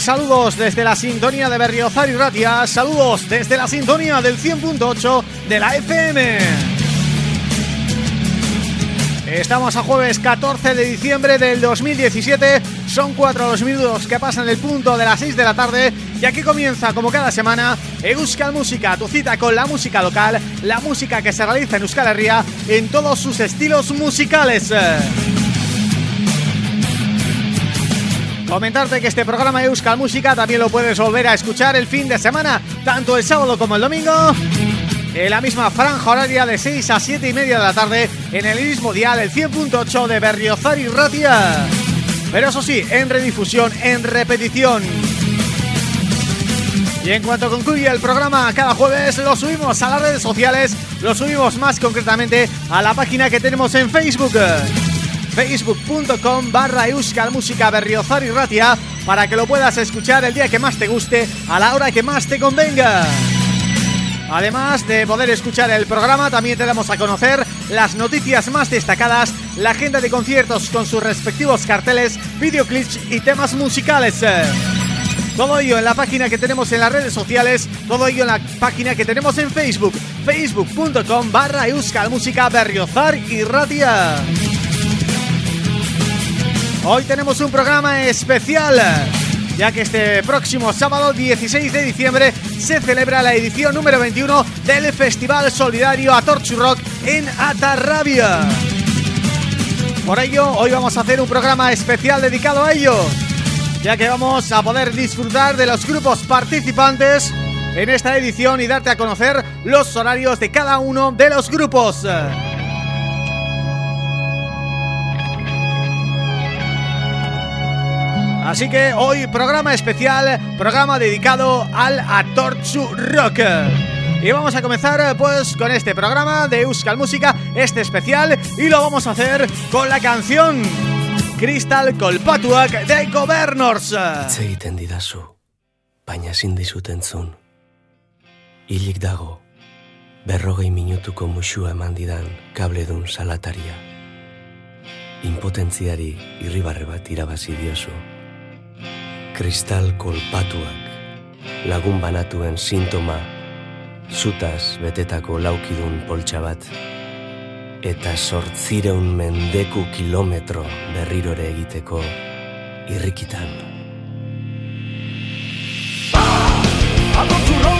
Saludos desde la sintonía de Berriozar y Ratia, saludos desde la sintonía del 100.8 de la FM. Estamos a jueves 14 de diciembre del 2017, son cuatro los minutos que pasan el punto de las 6 de la tarde y aquí comienza como cada semana Euskal Música, tu cita con la música local, la música que se realiza en Euskal Herria en todos sus estilos musicales. Comentarte que este programa de Euskal Música también lo puedes volver a escuchar el fin de semana, tanto el sábado como el domingo, en la misma franja horaria de 6 a 7 y media de la tarde, en el mismo día el 100.8 de Berriozar y Ratia. Pero eso sí, en redifusión, en repetición. Y en cuanto concluye el programa cada jueves lo subimos a las redes sociales, lo subimos más concretamente a la página que tenemos en Facebook facebook.com barra Euskal Música Berriozar y Ratia para que lo puedas escuchar el día que más te guste, a la hora que más te convenga. Además de poder escuchar el programa, también te damos a conocer las noticias más destacadas, la agenda de conciertos con sus respectivos carteles, videoclips y temas musicales. Todo ello en la página que tenemos en las redes sociales, todo ello en la página que tenemos en Facebook, facebook.com barra Euskal Música Berriozar y Ratia. Hoy tenemos un programa especial, ya que este próximo sábado 16 de diciembre se celebra la edición número 21 del Festival Solidario Atorchu Rock en Atarrabia. Por ello, hoy vamos a hacer un programa especial dedicado a ello ya que vamos a poder disfrutar de los grupos participantes en esta edición y darte a conocer los horarios de cada uno de los grupos. Así que hoy programa especial, programa dedicado al Atorchu Rock. Y vamos a comenzar pues con este programa de Euskal Música, este especial, y lo vamos a hacer con la canción Crystal Kolpatuak de Governors. Itze egiten didazu, baina ezin dizut entzun. Hilik dago, berrogei minutuko musua eman didan kabledun salataria. Impotentziari irribarre bat irabazi diozu. Kristal kolpatuak, lagun banatuen sintoma, zutaz betetako laukidun poltsa bat, eta sortzireun mendeku kilometro berrirore egiteko irrikitan. Adotzurro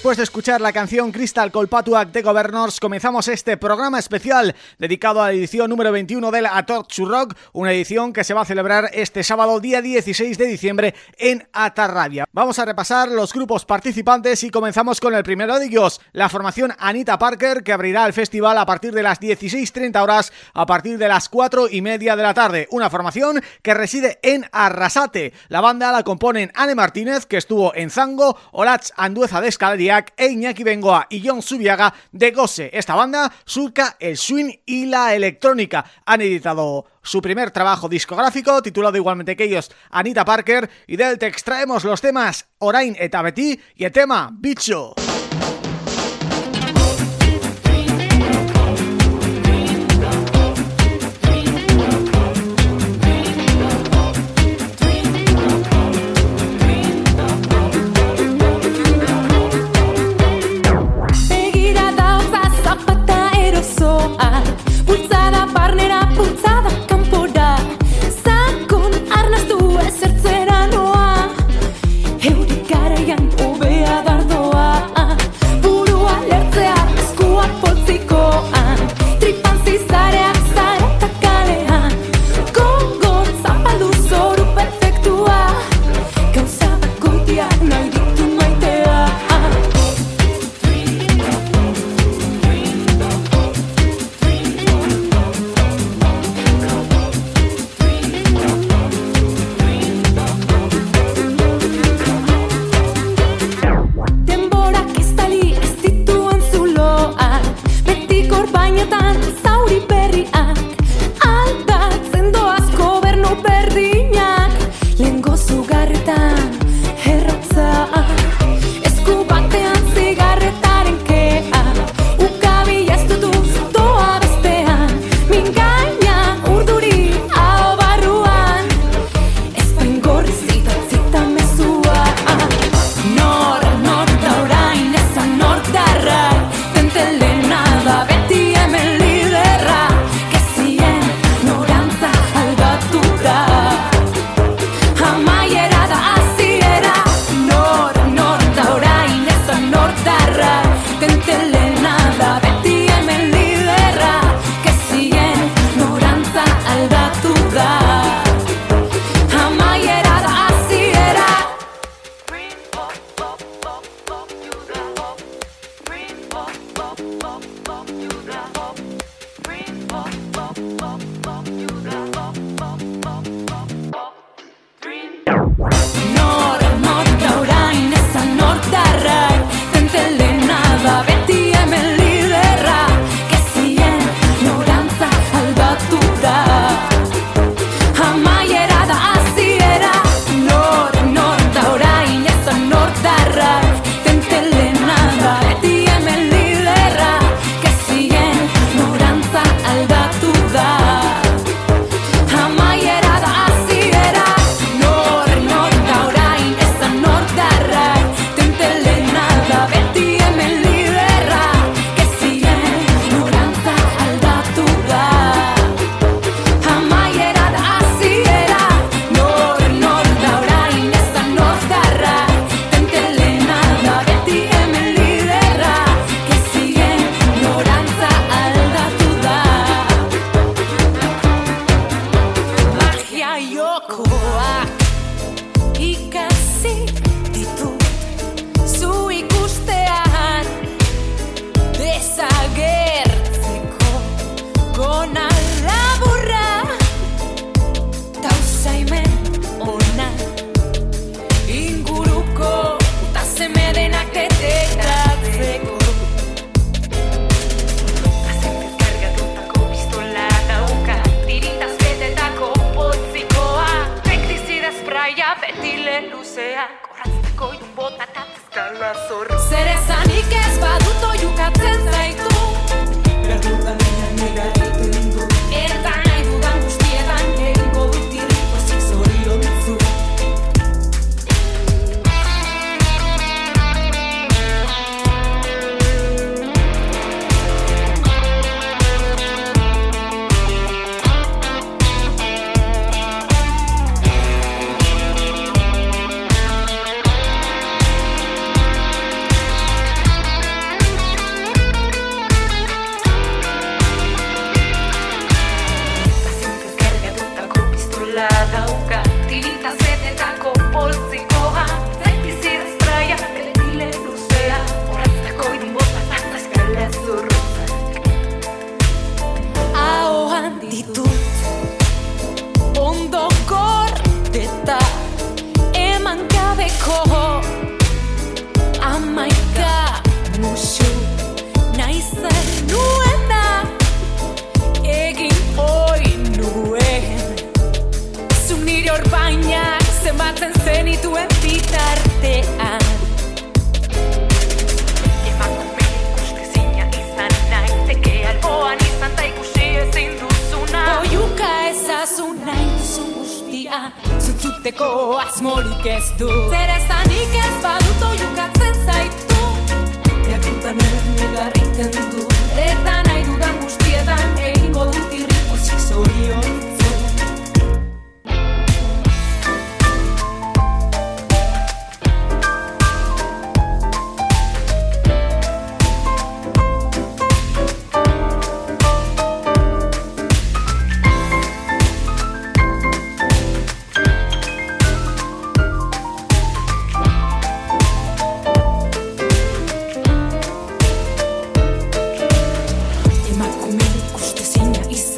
después de escuchar la canción Crystal Colpatuac de Governors, comenzamos este programa especial dedicado a la edición número 21 del Atorchu Rock, una edición que se va a celebrar este sábado día 16 de diciembre en Atarrabia. Vamos a repasar los grupos participantes y comenzamos con el primero de ellos, la formación Anita Parker, que abrirá el festival a partir de las 16.30 horas, a partir de las 4 y media de la tarde. Una formación que reside en Arrasate. La banda la componen Anne Martínez, que estuvo en Zango, Olach Andueza de E Iñaki Bengoa y John Subiaga de Gose. Esta banda surca el swing y la electrónica. Han editado su primer trabajo discográfico, titulado igualmente que ellos, Anita Parker, y del te extraemos los temas Orain eta Betty y el tema Bicho.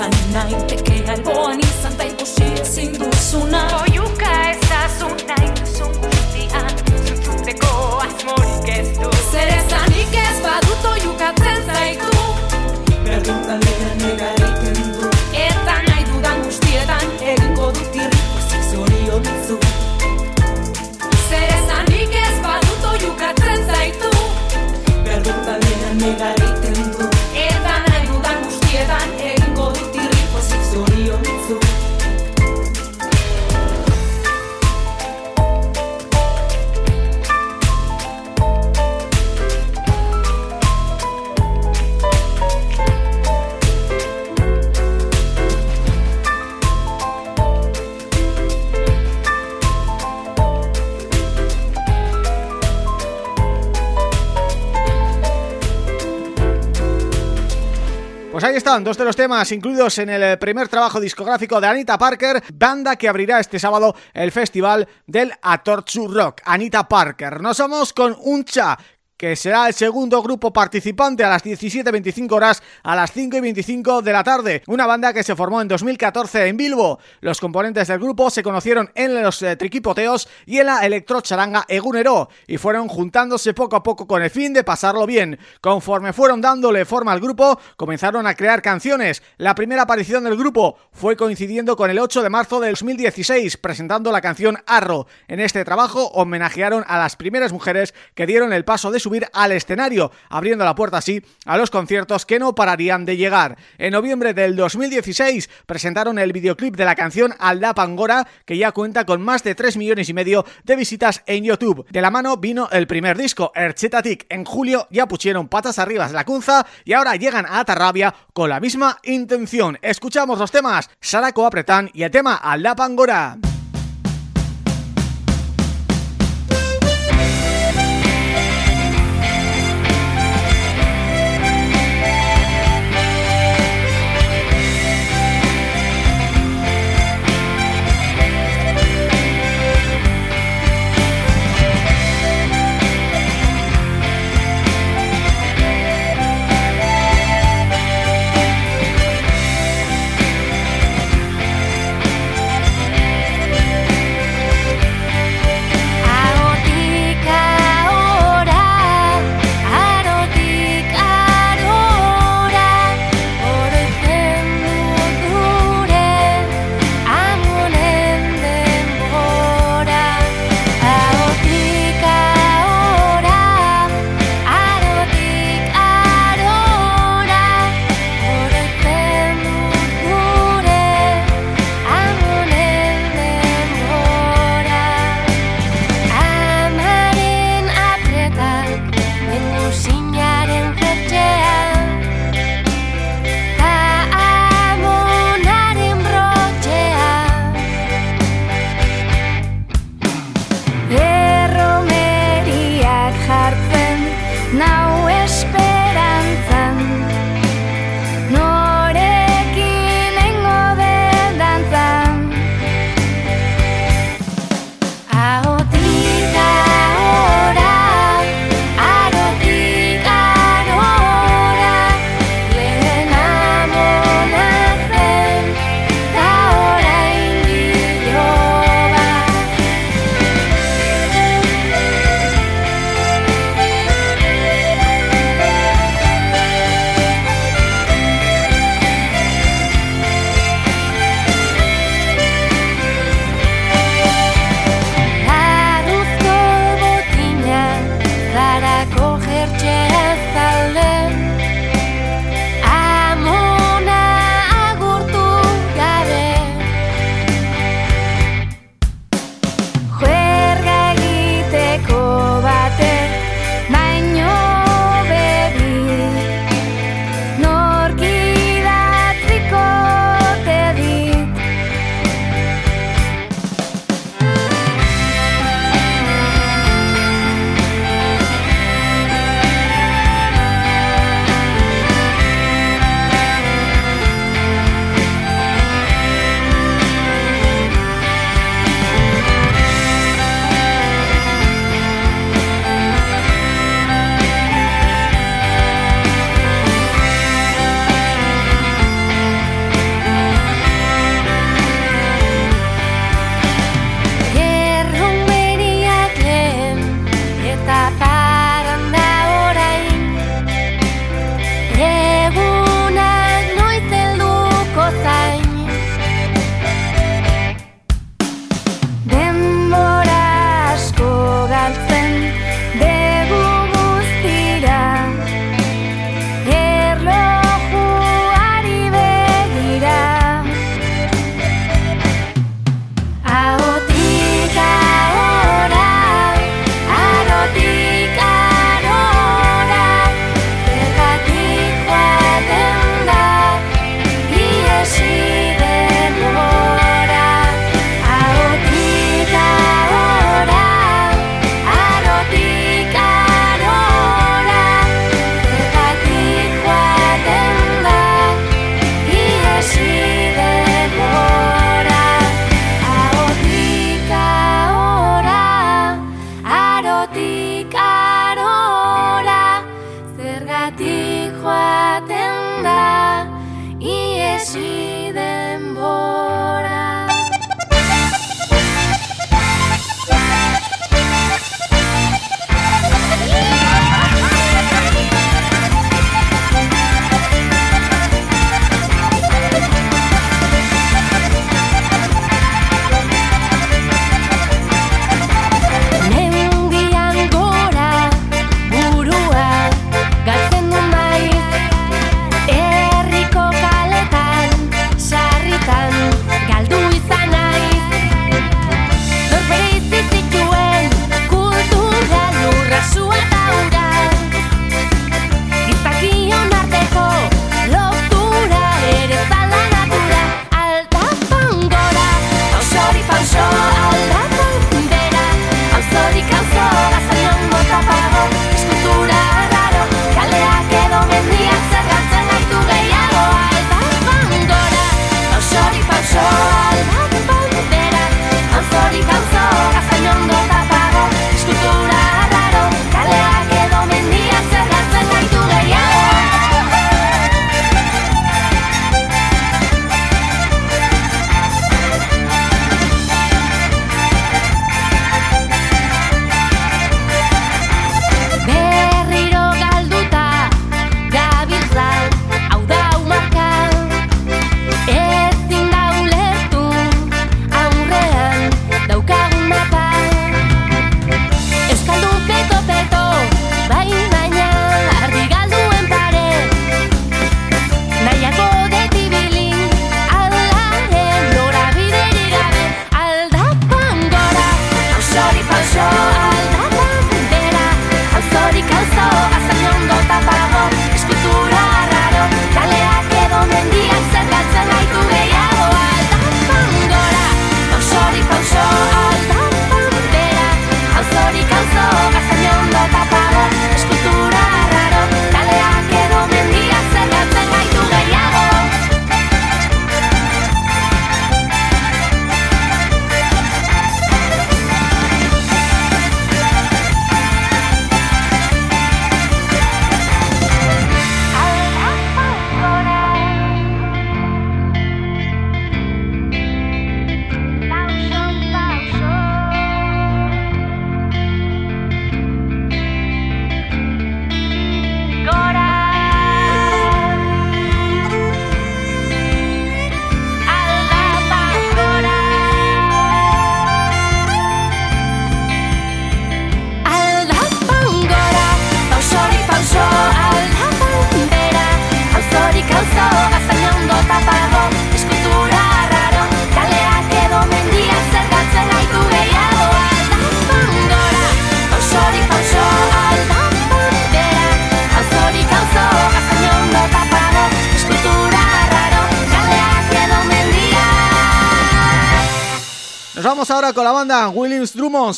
izan nahi, teke alboan izan, ta ikusi ezin duzuna. Oiuk dos de los temas incluidos en el primer trabajo discográfico de Anita Parker, banda que abrirá este sábado el festival del Atorchu Rock. Anita Parker. Nos vamos con Uncha, que será el segundo grupo participante a las 17.25 horas a las 5.25 de la tarde. Una banda que se formó en 2014 en Bilbo. Los componentes del grupo se conocieron en los eh, triquipoteos y en la electrocharanga Egunero y fueron juntándose poco a poco con el fin de pasarlo bien. Conforme fueron dándole forma al grupo, comenzaron a crear canciones. La primera aparición del grupo fue coincidiendo con el 8 de marzo del 2016, presentando la canción Arro. En este trabajo homenajearon a las primeras mujeres que dieron el paso de su al escenario, abriendo la puerta así a los conciertos que no pararían de llegar. En noviembre del 2016 presentaron el videoclip de la canción Alda Pangora, que ya cuenta con más de 3 millones y medio de visitas en YouTube. De la mano vino el primer disco, Erchetatic. En julio ya pusieron patas arriba la cunza y ahora llegan a Atarrabia con la misma intención. Escuchamos los temas Saraco Apretán y el tema Alda Pangora.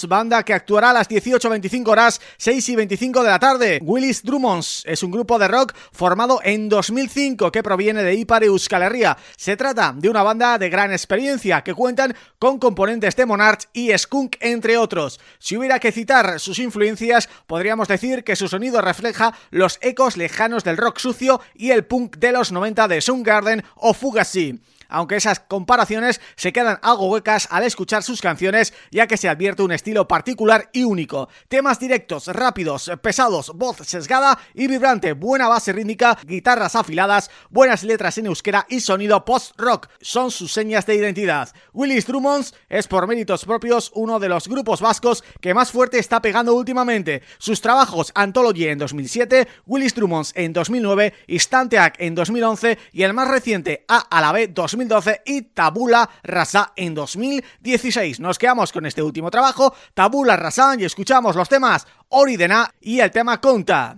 Banda que actuará a las 18.25 horas, 6 y 25 de la tarde. Willis Drummonds es un grupo de rock formado en 2005 que proviene de Ipar Euskal Herria. Se trata de una banda de gran experiencia que cuentan con componentes de Monarch y Skunk entre otros. Si hubiera que citar sus influencias, podríamos decir que su sonido refleja los ecos lejanos del rock sucio y el punk de los 90 de Soundgarden o Fugazi aunque esas comparaciones se quedan algo huecas al escuchar sus canciones ya que se advierte un estilo particular y único. Temas directos, rápidos, pesados, voz sesgada y vibrante, buena base rítmica, guitarras afiladas, buenas letras en euskera y sonido post-rock son sus señas de identidad. Willis Drummonds es por méritos propios uno de los grupos vascos que más fuerte está pegando últimamente. Sus trabajos Anthology en 2007, Willis Drummonds en 2009, Istanteak en 2011 y el más reciente A a la B 2000 2012 y Tabula Rasa en 2016. Nos quedamos con este último trabajo, Tabula Rasa, y escuchamos los temas Oridena y el tema Conta.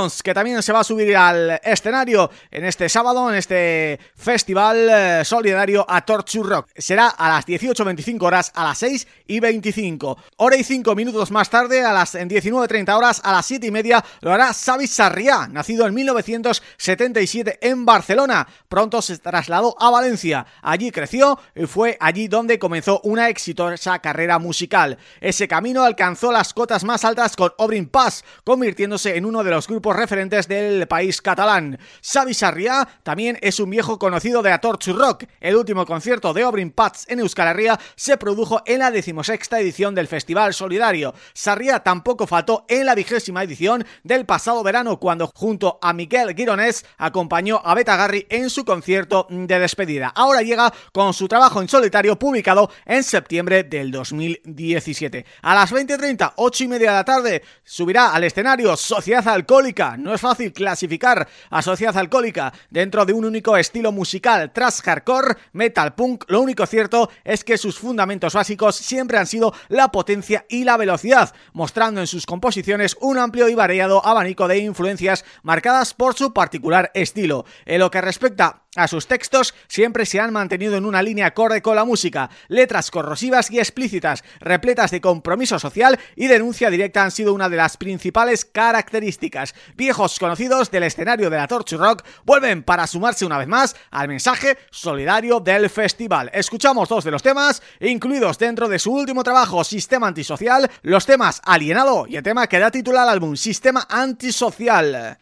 on que también se va a subir al escenario en este sábado, en este festival eh, solidario a Torture Rock. Será a las 18.25 horas, a las 6 y 25. Hora y 5 minutos más tarde, a las 19.30 horas, a las 7 y media, lo hará Xavi Sarriá, nacido en 1977 en Barcelona. Pronto se trasladó a Valencia. Allí creció y fue allí donde comenzó una exitosa carrera musical. Ese camino alcanzó las cotas más altas con Obrin Pass, convirtiéndose en uno de los grupos referentes del país catalán. Xavi Sarriá también es un viejo conocido de Atorch Rock. El último concierto de Obrin Pats en Euskal Herria se produjo en la decimosexta edición del Festival Solidario. Sarriá tampoco faltó en la vigésima edición del pasado verano cuando junto a Miguel Gironés acompañó a Beta Garry en su concierto de despedida. Ahora llega con su trabajo en solitario publicado en septiembre del 2017. A las 20.30, 8 y media de la tarde, subirá al escenario Sociedad Alcohólica no es fácil clasificar a Sociedad Alcohólica dentro de un único estilo musical tras hardcore, metal punk, lo único cierto es que sus fundamentos básicos siempre han sido la potencia y la velocidad, mostrando en sus composiciones un amplio y variado abanico de influencias marcadas por su particular estilo. En lo que respecta a sus textos siempre se han mantenido en una línea acorde con la música, letras corrosivas y explícitas, repletas de compromiso social y denuncia directa han sido una de las principales características. Viejos conocidos del escenario de la Torch Rock vuelven para sumarse una vez más al mensaje solidario del festival. Escuchamos dos de los temas incluidos dentro de su último trabajo Sistema Antisocial, los temas Alienado y el tema que da título al álbum Sistema Antisocial.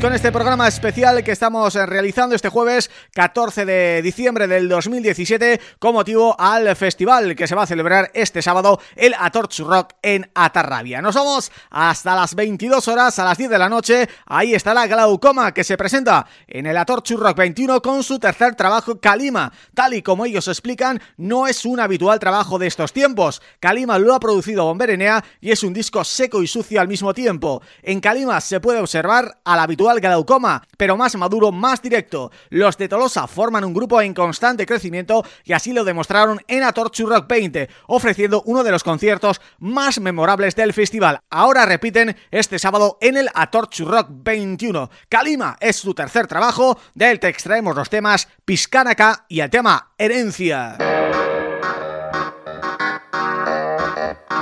Con este programa especial que estamos eh, realizando este jueves 14 de diciembre del 2017 con motivo al festival que se va a celebrar este sábado, el Atorch Rock en Atarrabia. Nos vamos hasta las 22 horas, a las 10 de la noche, ahí estará Glaucoma que se presenta en el Atorch Rock 21 con su tercer trabajo Kalima. Tal y como ellos explican, no es un habitual trabajo de estos tiempos. Kalima lo ha producido Bomberenea y es un disco seco y sucio al mismo tiempo. En Kalima se puede observar al habitual glaucoma, pero más maduro, más directo. Los de Tolosa forman un grupo en constante crecimiento y así lo demostraron en Atorchu Rock 20, ofreciendo uno de los conciertos más memorables del festival. Ahora repiten este sábado en el Atorchu Rock 21. Kalima es su tercer trabajo, de él te extraemos los temas Piscanaca y el tema Herencia.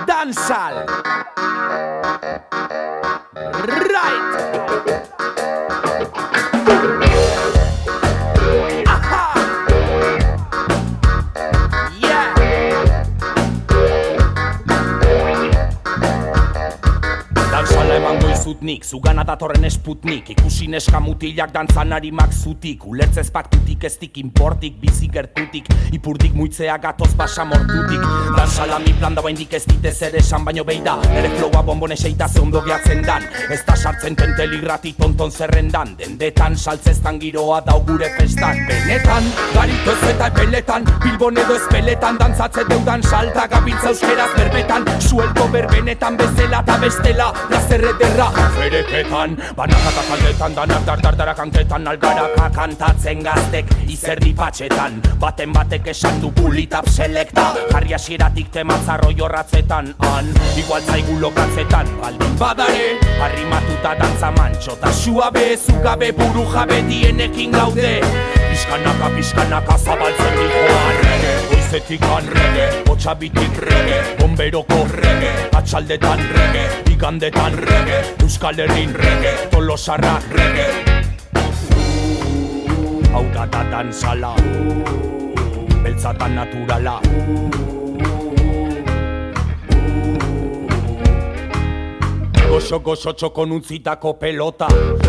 Dansal Right zutnik Zugana datorren esputnik Ikusi neska mutilak dantzan harimak zutik Ulertzez paktutik eztik importik Bizi gertutik. Ipurdik muitzea gatoz basa mortutik. Dan salami plan da baindik ez ditez ere esan baino beida Nere floa bonbone seita ze ondo gehatzen dan. Ez da sartzen tenteligrati tonton zerrendan. Dendetan saltzeztan giroa dau gure festan. Benetan, garitoz eta epeletan Bilbon edo espeletan dantzatzen deudan salta Gabiltza euskeraz berbetan. Suelto berbenetan bezela eta bestela Plazerre derra ereketan Banakata zaldetan, danak dardardara kanketan Algaraka kantatzen gaztek, izerdi patxetan Baten batek esan du pulitap selekta Jarri asieratik tematzarro jorratzetan Han, igual zaigu lokatzetan. Baldin badare, harrimatuta dantza mantxo Ta suabe, zugabe buru jabe dienekin gaude. Piskanaka, piskanaka zabaltzen dihoan Rege, goizetik rege, botxabitik rege Bomberoko rege, atxaldetan rege Igandetan rege, euskal herrin rege Tolosarra rege Hau da da dantzala. Beltzatan naturala Goxo goxo txokon untzitako pelota.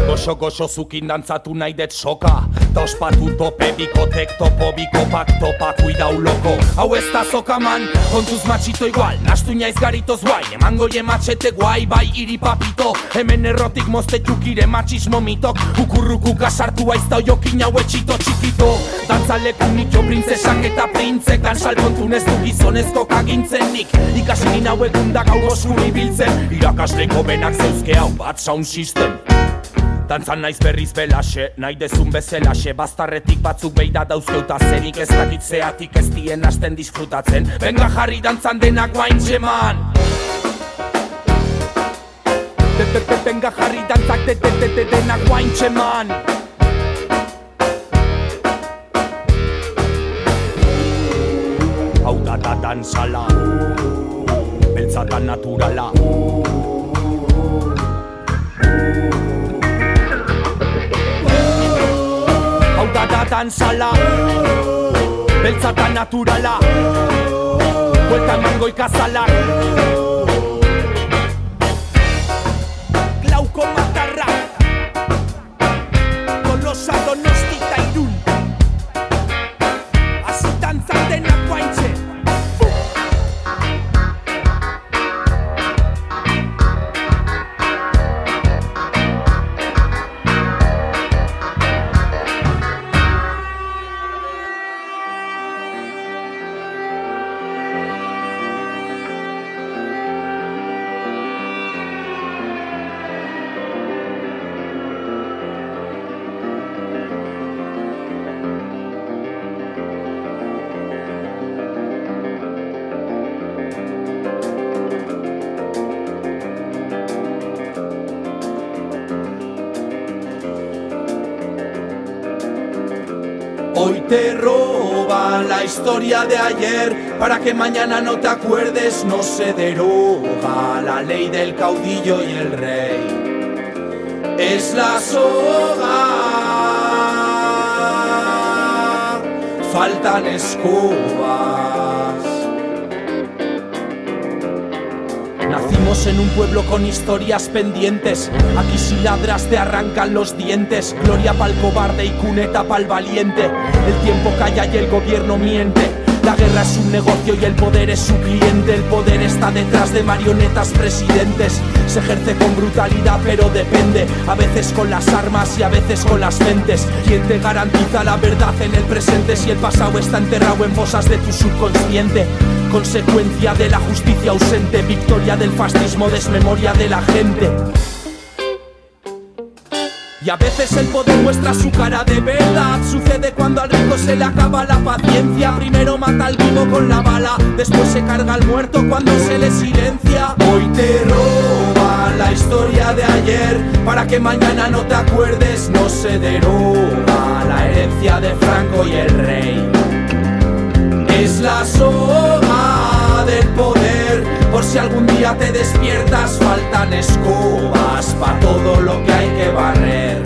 Goxo goxo zukin dantzatu nahi det soka. Ta ospatu tope bikotek topo bikopak topa kuidau loko. Hau ez da zokaman, kontuz matxito igual. Nastu naiz garitoz guai, emango je matxete guai Bai iri papito, hemen errotik mozte txukire matxismo mitok. Ukurruku kasartu aizta oiokin hau etxito txikito. Dantzaleku nik jo printzesak eta printzek. Dan salkontun ez du gizonezko kagintzenik. Ikasi nina hauekun da gau oskuri biltzen Irakasleko benak zeuzke hau bat sound system. Dantzan naiz berriz belaxe, nahi dezun bezelaxe Bastarretik batzuk beida dauzkeuta zenik ez dakitzeatik ez dien hasten disfrutatzen. Benga jarri dantzan denak guain txeman Benga jarri dantzak de de de de denak guain txeman Hau da da dantzala. Beltza da naturala badadan sala. Beltzata naturala. Buelta emango ikazala historia de ayer para que mañana no te acuerdes, no se deroga la ley del caudillo y el rey. Es la soga, faltan escobas. En un pueblo con historias pendientes. Aquí si ladras te arrancan los dientes. Gloria pa'l cobarde y cuneta pa'l valiente. El tiempo calla y el gobierno miente. La guerra es un negocio y el poder es su cliente. El poder está detrás de marionetas presidentes. Se ejerce con brutalidad, pero depende. A veces con las armas y a veces con las mentes. ¿Quién te garantiza la verdad en el presente si el pasado está enterrado en fosas de tu subconsciente? Consecuencia de la justicia ausente, victoria del fascismo, desmemoria de la gente. Y a veces el poder muestra su cara de verdad. Sucede cuando al rico se le acaba la paciencia. Primero mata al vivo con la bala, después se carga al muerto cuando se le silencia. Hoy te roba la historia de ayer para que mañana no te acuerdes. No se deroga la herencia de Franco y el rey. Algún día te despiertas, faltan escobas para todo lo que hay que barrer.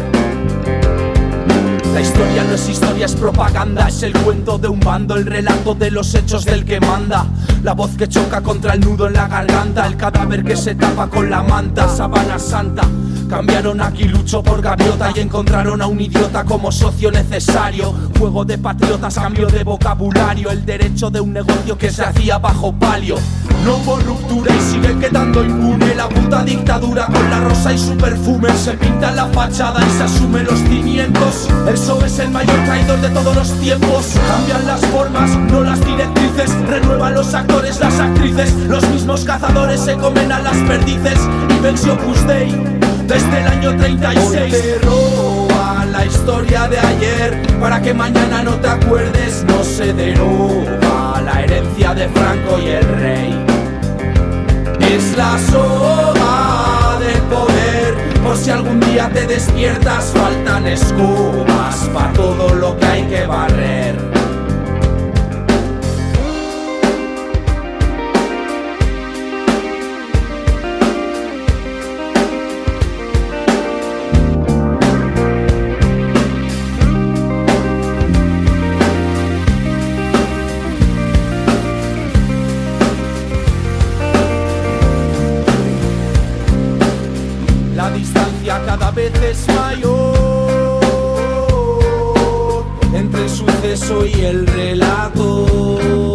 La historia no es historia, es propaganda, es el cuento de un bando, el relato de los hechos del que manda. La voz que choca contra el nudo en la garganta, el cadáver que se tapa con la manta, sabana santa. Cambiaron aquí lucho por gaviota y encontraron a un idiota como socio necesario. Juego de patriotas, cambio de vocabulario, el derecho de un negocio que se hacía bajo palio. No hubo ruptura y sigue quedando impune la puta dictadura con la rosa y su perfume. Se pinta la fachada y se asume los cimientos. El PSOE es el mayor traidor de todos los tiempos. Cambian las formas, no las directrices. Renuevan los actores, las actrices. Los mismos cazadores se comen a las perdices. Y Opus desde el año 36 te roba la historia de ayer para que mañana no te acuerdes, no se deroga la herencia de Franco y el rey. Es la soga del poder, por si algún día te despiertas, faltan escobas para todo lo que hay que barrer. Es mayor entre el suceso y el relato.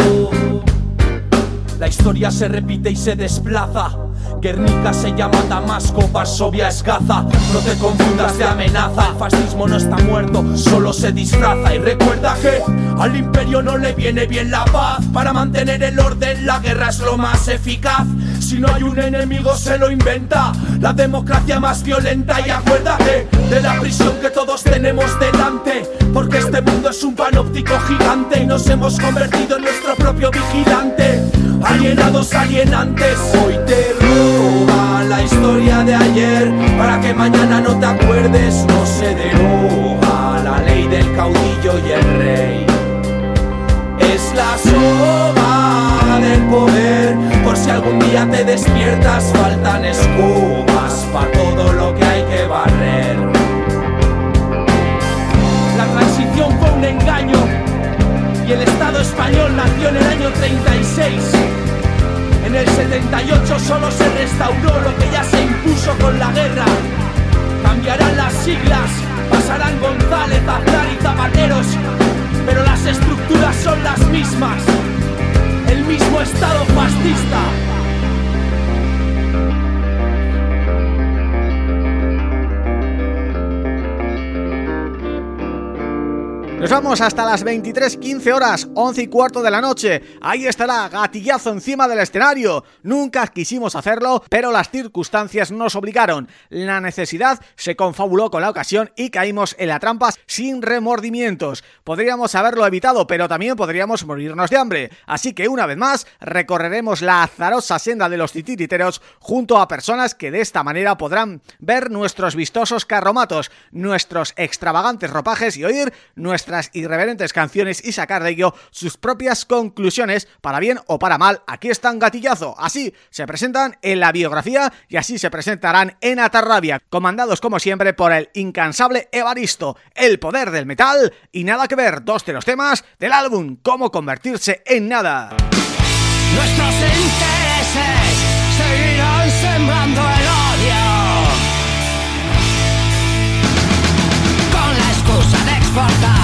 La historia se repite y se desplaza Guernica se llama Damasco, Varsovia es Gaza. No te confundas de amenaza, el fascismo no está muerto, solo se disfraza. Y recuerda que al imperio no le viene bien la paz. Para mantener el orden, la guerra es lo más eficaz. Si no hay un enemigo, se lo inventa. La democracia más violenta. Y acuérdate de la prisión que todos tenemos delante. Porque este mundo es un panóptico gigante y nos hemos convertido en nuestro propio vigilante. Alienados, alienantes, hoy te roba la historia de ayer para que mañana no te acuerdes, no se deroga la ley del caudillo y el rey. Es la soga del poder, por si algún día te despiertas, faltan escobas para todo lo que hay que barrer. La transición fue un engaño y el Estado español nació en el año 36 en el 78 solo se restauró lo que ya se impuso con la guerra. Cambiarán las siglas, pasarán González, Aznar y Zapateros, pero las estructuras son las mismas. El mismo Estado fascista. Nos vamos hasta las 23.15 horas, 11 y cuarto de la noche. Ahí estará Gatillazo encima del escenario. Nunca quisimos hacerlo, pero las circunstancias nos obligaron. La necesidad se confabuló con la ocasión y caímos en la trampa sin remordimientos. Podríamos haberlo evitado, pero también podríamos morirnos de hambre. Así que una vez más, recorreremos la azarosa senda de los titiriteros junto a personas que de esta manera podrán ver nuestros vistosos carromatos, nuestros extravagantes ropajes y oír nuestra irreverentes canciones y sacar de ello sus propias conclusiones, para bien o para mal, aquí están Gatillazo. Así se presentan en la biografía y así se presentarán en Atarrabia, comandados como siempre por el incansable Evaristo, el poder del metal y nada que ver, dos de los temas del álbum Cómo convertirse en nada. Nuestros intereses seguirán sembrando el odio Con la excusa de exportar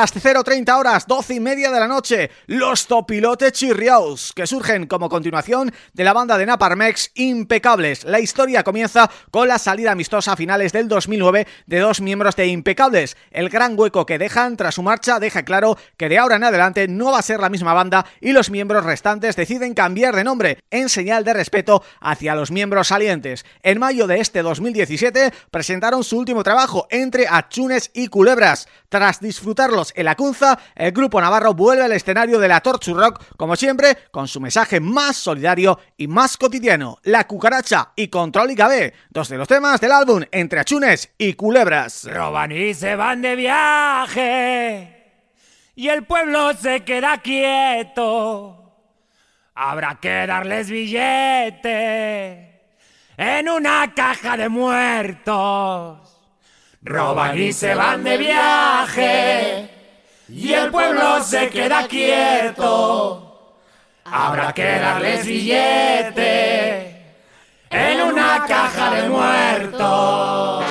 las 0.30 horas, 12 y media de la noche, los Topilotes Chirriaus, que surgen como continuación de la banda de Naparmex Impecables. La historia comienza con la salida amistosa a finales del 2009 de dos miembros de Impecables. El gran hueco que dejan tras su marcha deja claro que de ahora en adelante no va a ser la misma banda y los miembros restantes deciden cambiar de nombre en señal de respeto hacia los miembros salientes. En mayo de este 2017 presentaron su último trabajo entre Achunes y Culebras. Tras disfrutarlos en la Cunza, el grupo navarro vuelve al escenario de la Torchu Rock, como siempre, con su mensaje más solidario y más cotidiano, La Cucaracha y Control y KB, dos de los temas del álbum Entre Achunes y Culebras. Roban y se van de viaje y el pueblo se queda quieto. Habrá que darles billete en una caja de muertos roban y se van de viaje y el pueblo se queda quieto. Habrá que darles billete en una caja de muertos.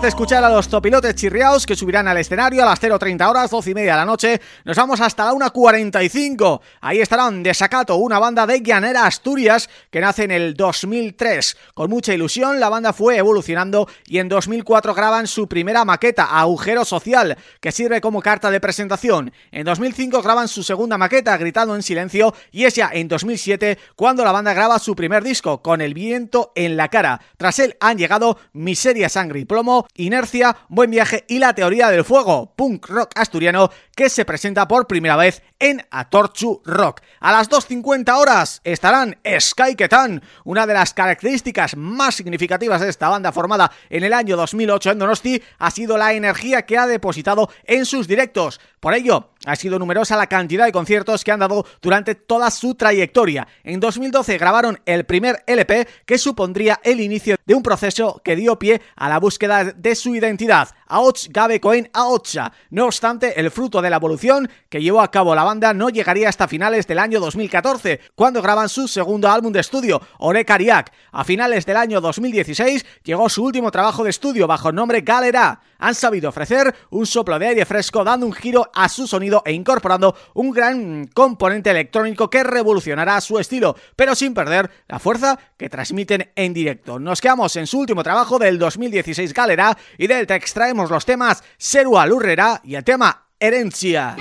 De escuchar a los topilotes chirriaos que subirán al escenario a las 0.30 horas, 12 y media de la noche, nos vamos hasta la 1.45. Ahí estarán Desacato, una banda de Llanera Asturias que nace en el 2003. Con mucha ilusión, la banda fue evolucionando y en 2004 graban su primera maqueta, Agujero Social, que sirve como carta de presentación. En 2005 graban su segunda maqueta, Gritando en Silencio, y es ya en 2007 cuando la banda graba su primer disco, Con el viento en la cara. Tras él han llegado Miseria, Sangre y Plomo, Inercia, Buen Viaje y La Teoría del Fuego, punk rock asturiano que se presenta por primera vez en Atorchu Rock. A las 2.50 horas estarán Sky Ketan, una de las características más significativas de esta banda formada en el año 2008 en Donosti ha sido la energía que ha depositado en sus directos. Por ello, ha sido numerosa la cantidad de conciertos que han dado durante toda su trayectoria. En 2012 grabaron el primer LP que supondría el inicio de un proceso que dio pie a la búsqueda de su identidad, Aoch Gabe Cohen Aocha. No obstante, el fruto de la evolución que llevó a cabo la banda no llegaría hasta finales del año 2014, cuando graban su segundo álbum de estudio, Ore Kariak. A finales del año 2016 llegó su último trabajo de estudio bajo el nombre Galera. Han sabido ofrecer un soplo de aire fresco dando un giro a su sonido e incorporando un gran componente electrónico que revolucionará su estilo, pero sin perder la fuerza que transmiten en directo. Nos quedamos en su último trabajo del 2016 Galera y del que extraemos los temas Serua Lurrera y el tema Herencia.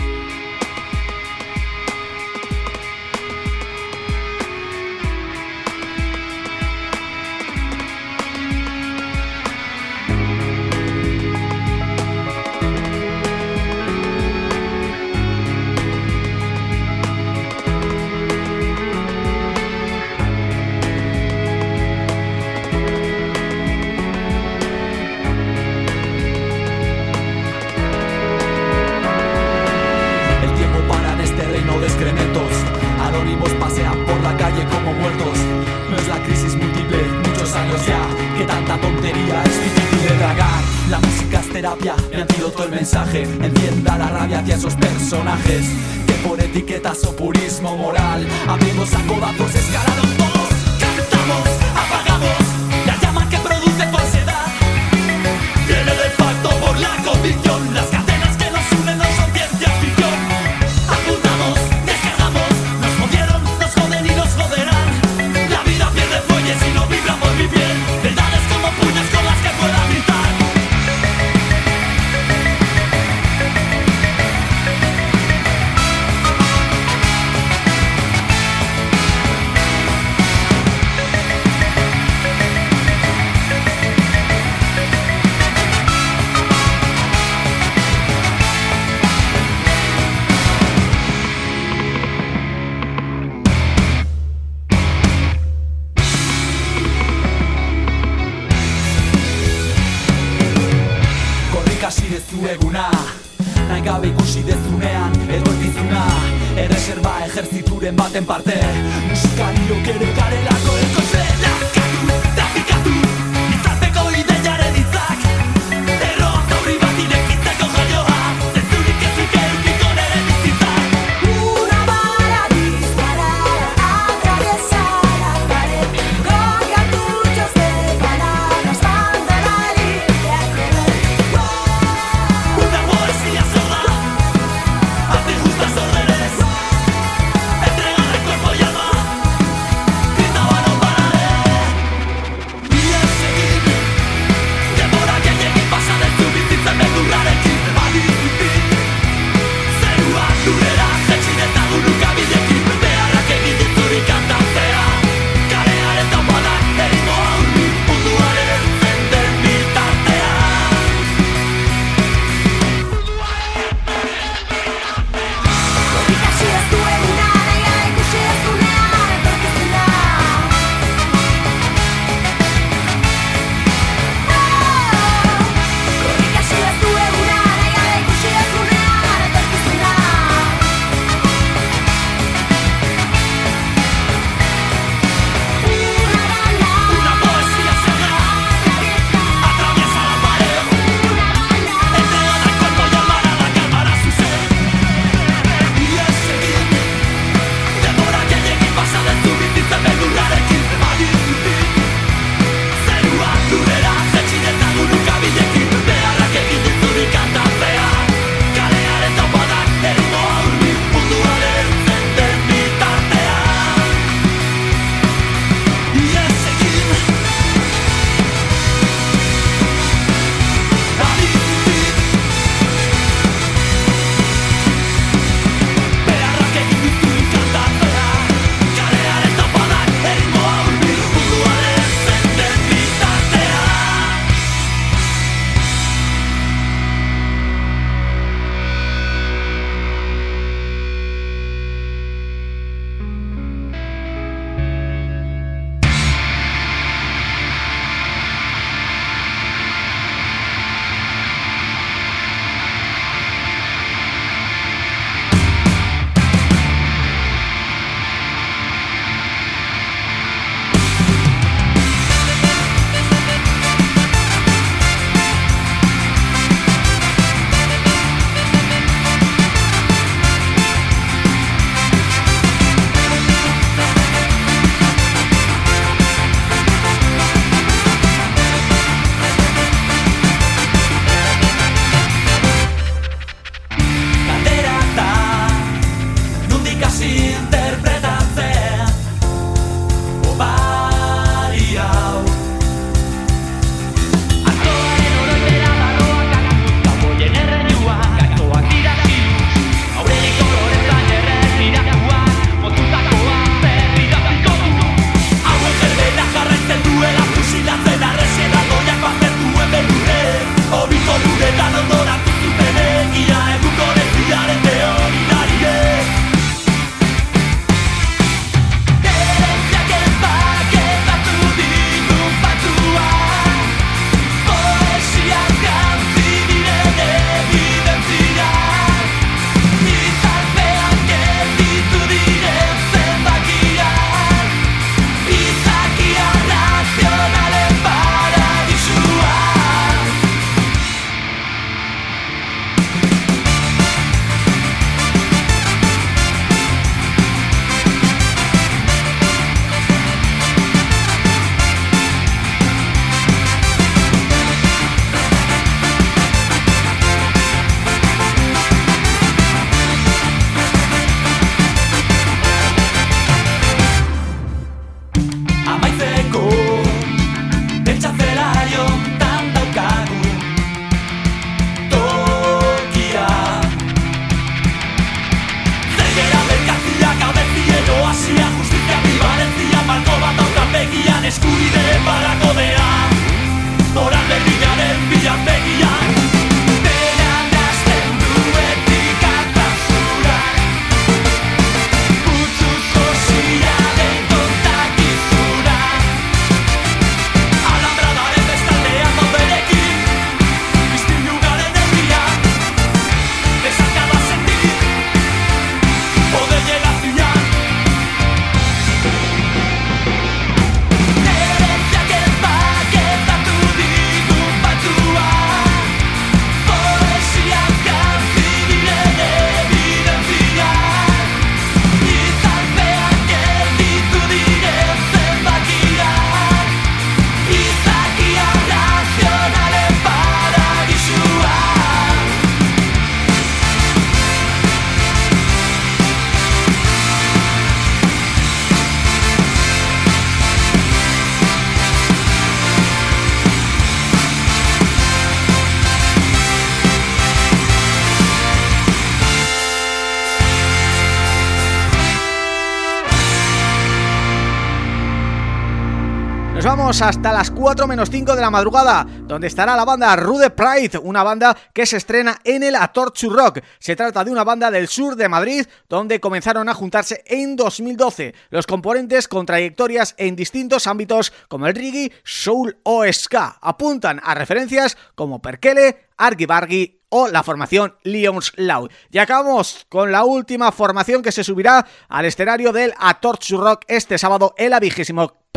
Vamos hasta las 4 menos 5 de la madrugada, donde estará la banda Rude Pride, una banda que se estrena en el Atorchu Rock. Se trata de una banda del sur de Madrid, donde comenzaron a juntarse en 2012. Los componentes con trayectorias en distintos ámbitos como el reggae, soul o ska. Apuntan a referencias como Perkele, Argy Bargy o la formación Lions Loud. Y acabamos con la última formación que se subirá al escenario del Atorchu Rock este sábado en la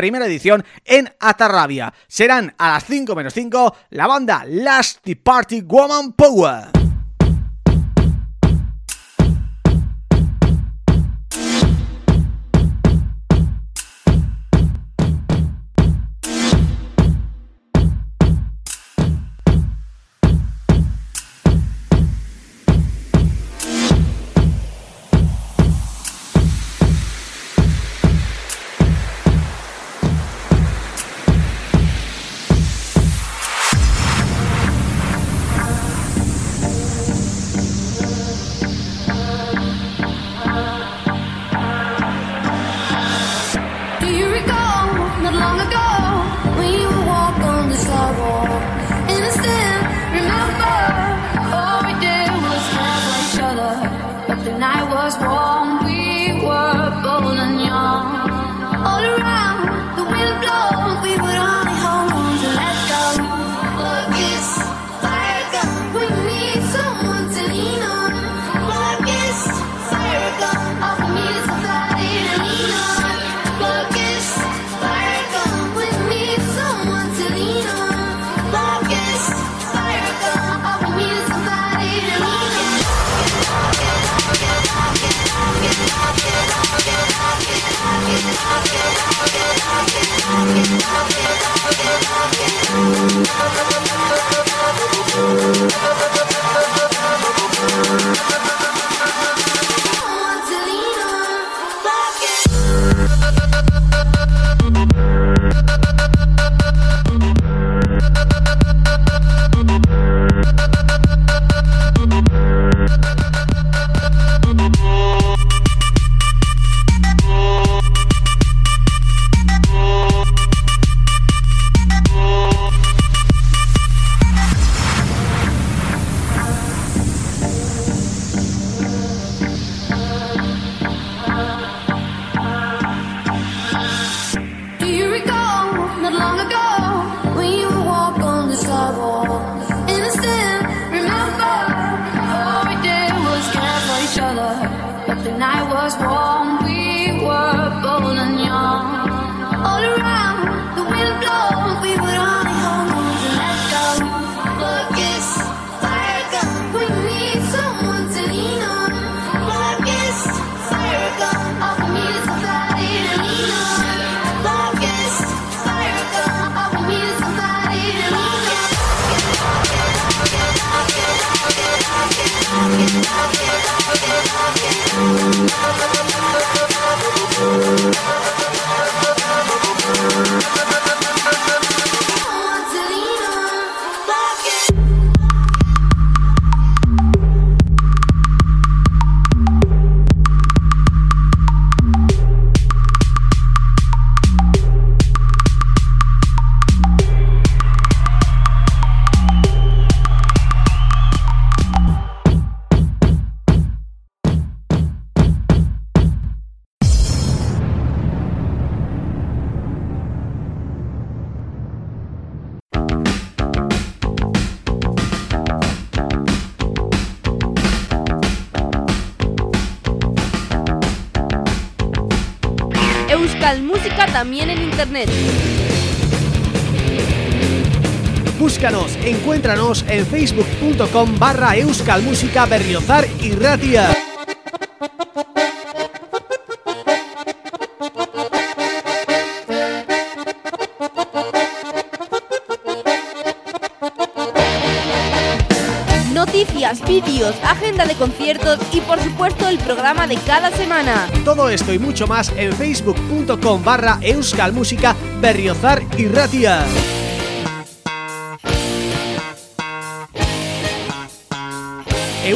primera edición en Atarrabia. Serán a las 5 menos 5 la banda Last Party Woman Power. En facebook.com barra euskalmusica berriozar y ratia. noticias, vídeos, agenda de conciertos y por supuesto el programa de cada semana. Todo esto y mucho más en facebook.com barra euskalmusica berriozar y ratia.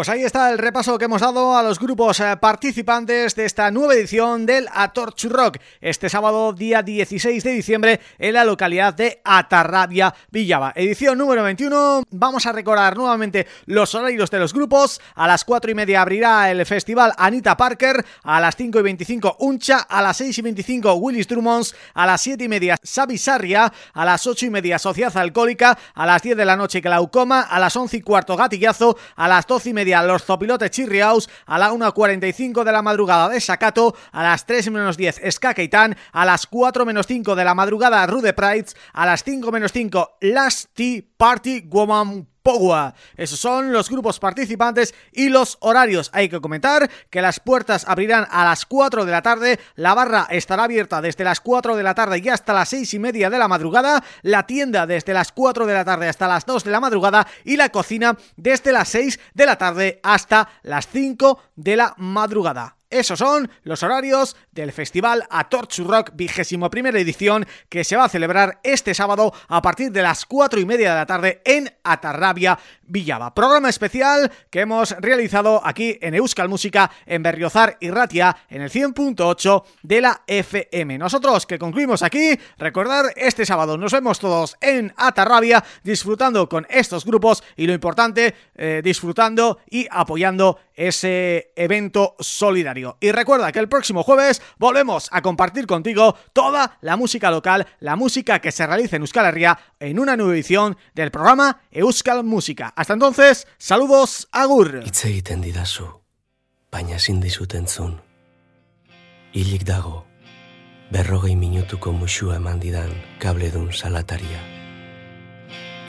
Pues ahí está el repaso que hemos dado a los grupos eh, participantes de esta nueva edición del Atorchu Rock, este sábado día 16 de diciembre en la localidad de Atarrabia, Villaba. Edición número 21, vamos a recordar nuevamente los horarios de los grupos, a las 4 y media abrirá el festival Anita Parker, a las 5 y 25 Uncha, a las 6 y 25 Willis Drummonds, a las 7 y media Xavi Sarria, a las 8 y media Sociedad Alcohólica, a las 10 de la noche Glaucoma, a las 11 y cuarto Gatillazo, a las 12 y media media los Zopilotes Chirriaus, a la 1.45 de la madrugada de Sacato, a las 3 menos 10 Skakeitán, a las 4 menos 5 de la madrugada Rude Prides, a las 5 menos 5 Last Tea Party Woman Pogua. Esos son los grupos participantes y los horarios. Hay que comentar que las puertas abrirán a las 4 de la tarde, la barra estará abierta desde las 4 de la tarde y hasta las 6 y media de la madrugada, la tienda desde las 4 de la tarde hasta las 2 de la madrugada y la cocina desde las 6 de la tarde hasta las 5 de la madrugada. Esos son los horarios del Festival Atorchu Rock vigésimo primera edición que se va a celebrar este sábado a partir de las 4 y media de la tarde en Atarrabia, Villaba. Programa especial que hemos realizado aquí en Euskal Música en Berriozar y Ratia en el 100.8 de la FM. Nosotros que concluimos aquí, recordar este sábado nos vemos todos en Atarrabia disfrutando con estos grupos y lo importante, eh, disfrutando y apoyando ese evento solidario. Y recuerda que el próximo jueves volvemos a compartir contigo toda la música local, la música que se realiza en Euskal Herria en una nueva edición del programa Euskal Música. Hasta entonces, saludos, agur! Itze egiten didazu, baina ezin dizut entzun. Hilik dago, berrogei minutuko musua eman didan kabledun salataria.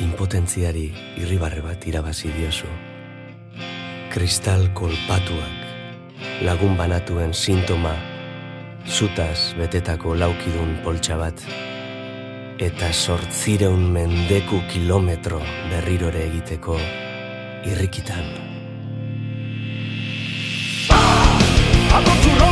Impotentziari irribarre bat irabazi diozu. Kristal kolpatuak, lagun banatuen sintoma, zutaz betetako laukidun poltsa bat, eta sortzireun mendeku kilometro berrirore egiteko irrikitan. Atortxurro